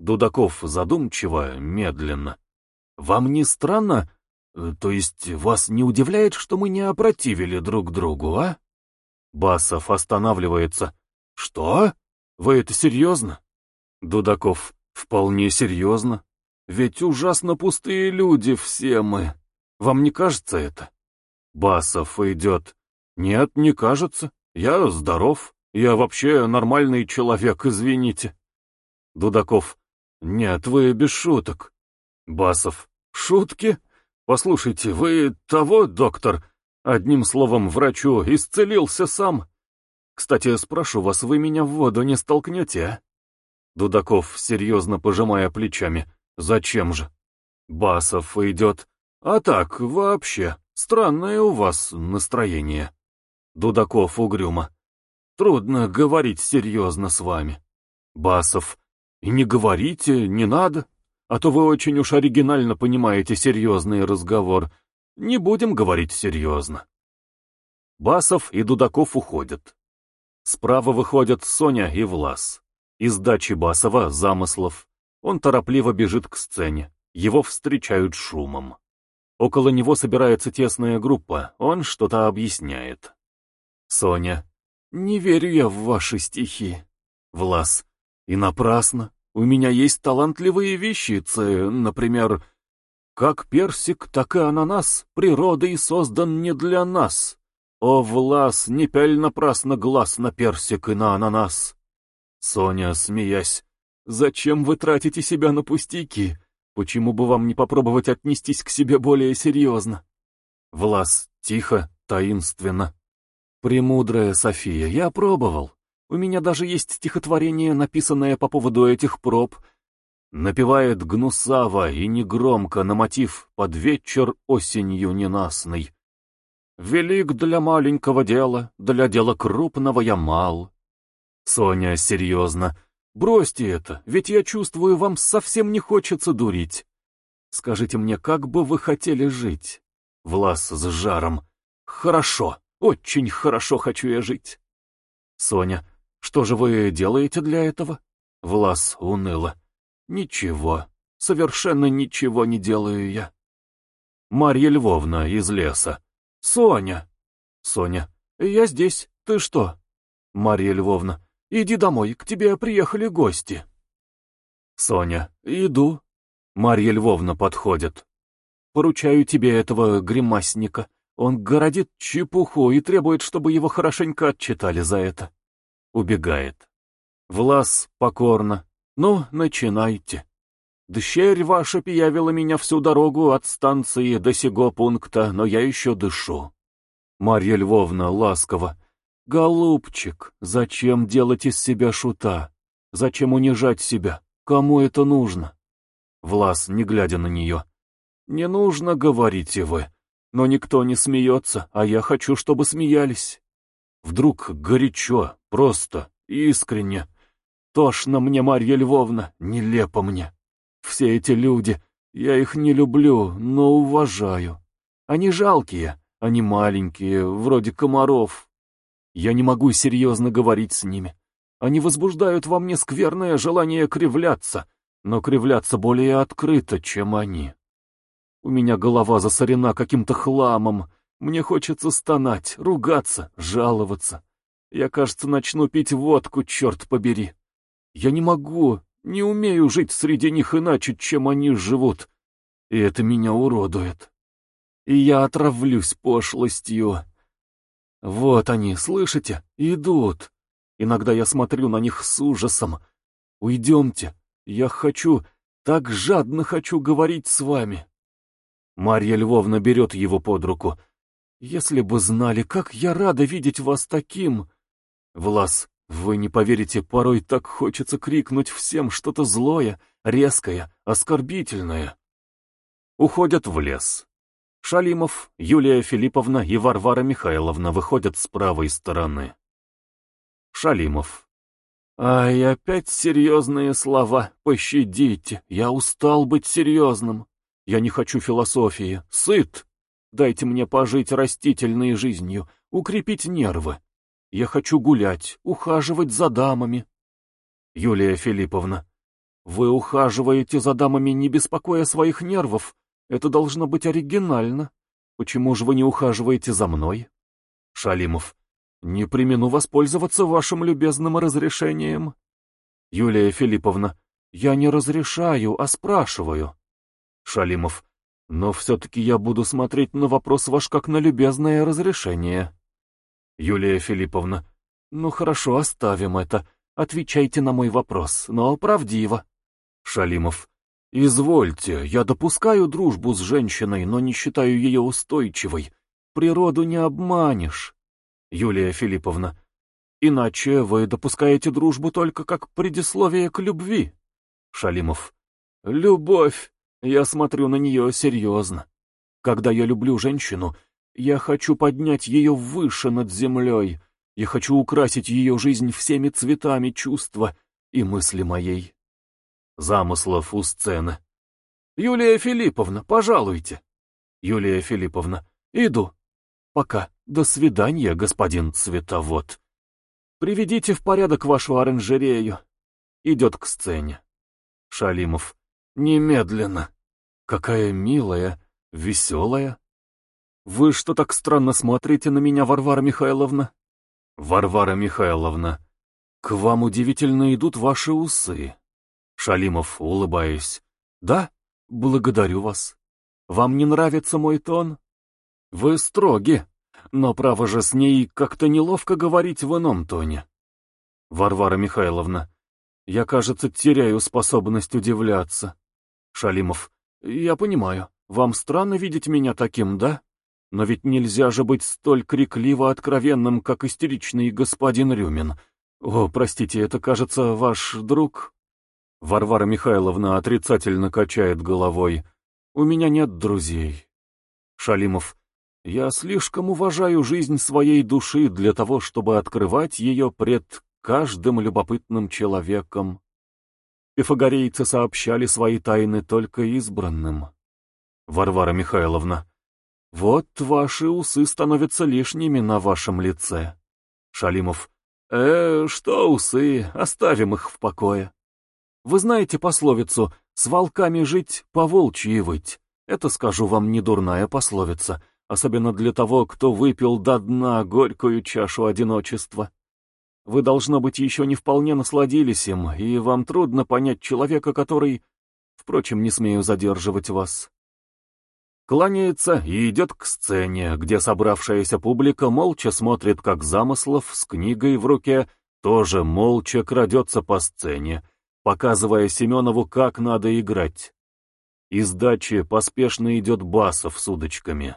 Дудаков задумчиво, медленно. «Вам не странно? Э, то есть вас не удивляет, что мы не опротивили друг другу, а?» Басов останавливается. «Что? Вы это серьезно?» Дудаков. «Вполне серьезно. Ведь ужасно пустые люди все мы. Вам не кажется это?» Басов идет. «Нет, не кажется. Я здоров. Я вообще нормальный человек, извините». Дудаков. «Нет, вы без шуток». «Басов, шутки? Послушайте, вы того, доктор?» Одним словом, врачу исцелился сам. Кстати, спрошу вас, вы меня в воду не столкнете. А? Дудаков, серьезно пожимая плечами, зачем же? Басов идет. А так, вообще, странное у вас настроение. Дудаков угрюмо. Трудно говорить серьезно с вами. Басов, не говорите, не надо, а то вы очень уж оригинально понимаете серьезный разговор. Не будем говорить серьезно. Басов и Дудаков уходят. Справа выходят Соня и Влас. Из дачи Басова, замыслов. Он торопливо бежит к сцене. Его встречают шумом. Около него собирается тесная группа, он что-то объясняет. Соня. «Не верю я в ваши стихи». Влас. И напрасно. У меня есть талантливые вещицы, например, как персик, так и ананас, природой создан не для нас. О, влас, не пяль напрасно глаз на персик и на ананас. Соня, смеясь, зачем вы тратите себя на пустяки? Почему бы вам не попробовать отнестись к себе более серьезно? Влас, тихо, таинственно. Премудрая София, я пробовал. У меня даже есть стихотворение, написанное по поводу этих проб. Напевает гнусаво и негромко на мотив «Под вечер осенью ненастный». «Велик для маленького дела, для дела крупного я мал». Соня серьезно. «Бросьте это, ведь я чувствую, вам совсем не хочется дурить. Скажите мне, как бы вы хотели жить?» Влас с жаром. «Хорошо, очень хорошо хочу я жить». Соня. «Что же вы делаете для этого?» Влас уныло. «Ничего, совершенно ничего не делаю я». «Марья Львовна из леса». «Соня!» «Соня, я здесь, ты что?» «Марья Львовна, иди домой, к тебе приехали гости». «Соня, иду». Марья Львовна подходит. «Поручаю тебе этого гримасника. Он городит чепуху и требует, чтобы его хорошенько отчитали за это» убегает. Влас покорно. «Ну, начинайте. Дщерь ваша пиявила меня всю дорогу от станции до сего пункта, но я еще дышу». Марья Львовна ласково. «Голубчик, зачем делать из себя шута? Зачем унижать себя? Кому это нужно?» Влас, не глядя на нее. «Не нужно, говорите вы. Но никто не смеется, а я хочу, чтобы смеялись. Вдруг горячо, просто, искренне. Тошно мне, Марья Львовна, нелепо мне. Все эти люди, я их не люблю, но уважаю. Они жалкие, они маленькие, вроде комаров. Я не могу серьезно говорить с ними. Они возбуждают во мне скверное желание кривляться, но кривляться более открыто, чем они. У меня голова засорена каким-то хламом, мне хочется стонать, ругаться, жаловаться. Я, кажется, начну пить водку, черт побери. Я не могу, не умею жить среди них иначе, чем они живут. И это меня уродует. И я отравлюсь пошлостью. Вот они, слышите, идут. Иногда я смотрю на них с ужасом. Уйдемте, я хочу, так жадно хочу говорить с вами. Марья Львовна берет его под руку. Если бы знали, как я рада видеть вас таким! Влас, вы не поверите, порой так хочется крикнуть всем что-то злое, резкое, оскорбительное. Уходят в лес. Шалимов, Юлия Филипповна и Варвара Михайловна выходят с правой стороны. Шалимов. «Ай, опять серьезные слова. Пощадите. Я устал быть серьезным. Я не хочу философии. Сыт!» Дайте мне пожить растительной жизнью, укрепить нервы. Я хочу гулять, ухаживать за дамами. Юлия Филипповна, вы ухаживаете за дамами, не беспокоя своих нервов. Это должно быть оригинально. Почему же вы не ухаживаете за мной? Шалимов, не примену воспользоваться вашим любезным разрешением. Юлия Филипповна, я не разрешаю, а спрашиваю. Шалимов, но все-таки я буду смотреть на вопрос ваш как на любезное разрешение. Юлия Филипповна, ну хорошо, оставим это. Отвечайте на мой вопрос, но правдиво. Шалимов, извольте, я допускаю дружбу с женщиной, но не считаю ее устойчивой. Природу не обманешь. Юлия Филипповна, иначе вы допускаете дружбу только как предисловие к любви. Шалимов, любовь я смотрю на нее серьезно. Когда я люблю женщину, я хочу поднять ее выше над землей. Я хочу украсить ее жизнь всеми цветами чувства и мысли моей. Замыслов у сцены. «Юлия Филипповна, пожалуйте». «Юлия Филипповна, иду. Пока. До свидания, господин цветовод. Приведите в порядок вашу оранжерею». Идет к сцене. Шалимов. «Немедленно! Какая милая, веселая! Вы что так странно смотрите на меня, Варвара Михайловна?» «Варвара Михайловна, к вам удивительно идут ваши усы!» Шалимов, улыбаясь. «Да, благодарю вас. Вам не нравится мой тон? Вы строги, но право же с ней как-то неловко говорить в ином тоне. Варвара Михайловна, я, кажется, теряю способность удивляться. Шалимов. «Я понимаю. Вам странно видеть меня таким, да? Но ведь нельзя же быть столь крикливо откровенным, как истеричный господин Рюмин. О, простите, это, кажется, ваш друг?» Варвара Михайловна отрицательно качает головой. «У меня нет друзей». Шалимов. «Я слишком уважаю жизнь своей души для того, чтобы открывать ее пред каждым любопытным человеком» пифагорейцы сообщали свои тайны только избранным. Варвара Михайловна, вот ваши усы становятся лишними на вашем лице. Шалимов, э, что усы, оставим их в покое. Вы знаете пословицу «с волками жить, по волчьи выть». Это, скажу вам, не дурная пословица, особенно для того, кто выпил до дна горькую чашу одиночества. Вы, должно быть, еще не вполне насладились им, и вам трудно понять человека, который... Впрочем, не смею задерживать вас. Кланяется и идет к сцене, где собравшаяся публика молча смотрит, как Замыслов с книгой в руке тоже молча крадется по сцене, показывая Семенову, как надо играть. Из дачи поспешно идет Басов с удочками.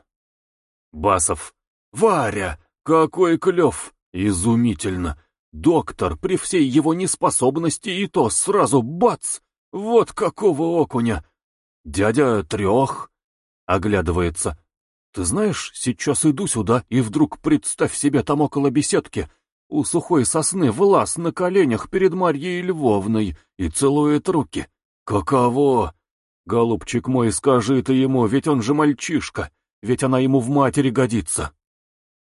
Басов. «Варя! Какой клев! Изумительно! Доктор при всей его неспособности и то сразу бац! Вот какого окуня! Дядя трех! Оглядывается. Ты знаешь, сейчас иду сюда, и вдруг представь себе там около беседки. У сухой сосны влас на коленях перед Марьей Львовной и целует руки. Каково! Голубчик мой, скажи ты ему, ведь он же мальчишка, ведь она ему в матери годится.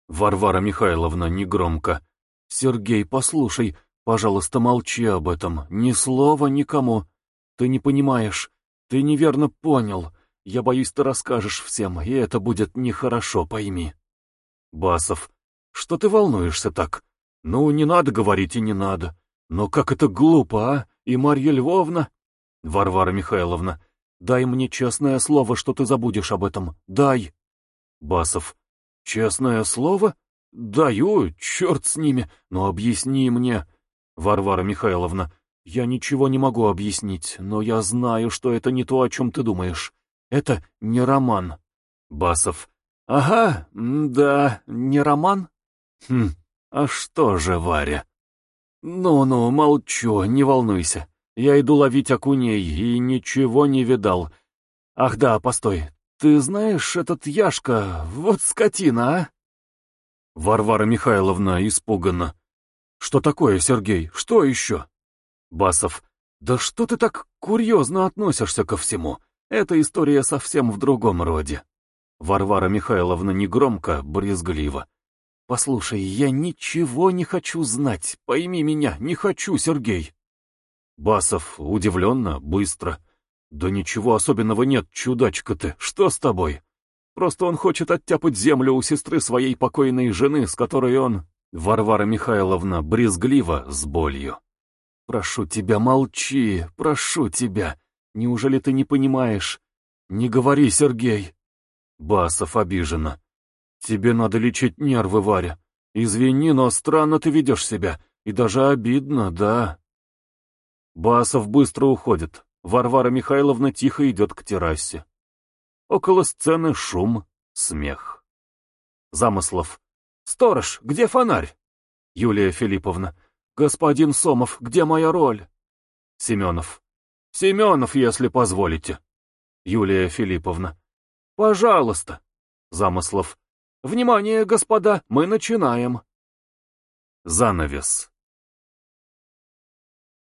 Варвара Михайловна негромко. «Сергей, послушай, пожалуйста, молчи об этом, ни слова никому. Ты не понимаешь, ты неверно понял. Я боюсь, ты расскажешь всем, и это будет нехорошо, пойми». «Басов, что ты волнуешься так? Ну, не надо говорить и не надо. Но как это глупо, а? И Марья Львовна?» «Варвара Михайловна, дай мне честное слово, что ты забудешь об этом. Дай!» «Басов, честное слово? «Даю, черт с ними, но объясни мне, Варвара Михайловна. Я ничего не могу объяснить, но я знаю, что это не то, о чем ты думаешь. Это не роман». Басов. «Ага, да, не роман?» «Хм, а что же, Варя?» «Ну-ну, молчу, не волнуйся. Я иду ловить окуней и ничего не видал. Ах да, постой, ты знаешь, этот Яшка, вот скотина, а?» Варвара Михайловна испугана. «Что такое, Сергей? Что еще?» Басов. «Да что ты так курьезно относишься ко всему? Эта история совсем в другом роде». Варвара Михайловна негромко, брезгливо. «Послушай, я ничего не хочу знать. Пойми меня, не хочу, Сергей». Басов удивленно, быстро. «Да ничего особенного нет, чудачка ты. Что с тобой?» Просто он хочет оттяпать землю у сестры своей покойной жены, с которой он... Варвара Михайловна брезгливо, с болью. «Прошу тебя, молчи, прошу тебя. Неужели ты не понимаешь? Не говори, Сергей!» Басов обиженно. «Тебе надо лечить нервы, Варя. Извини, но странно ты ведешь себя, и даже обидно, да?» Басов быстро уходит. Варвара Михайловна тихо идет к террасе. Около сцены шум, смех. Замыслов. «Сторож, где фонарь?» Юлия Филипповна. «Господин Сомов, где моя роль?» Семенов. «Семенов, если позволите». Юлия Филипповна. «Пожалуйста». Замыслов. «Внимание, господа, мы начинаем». Занавес.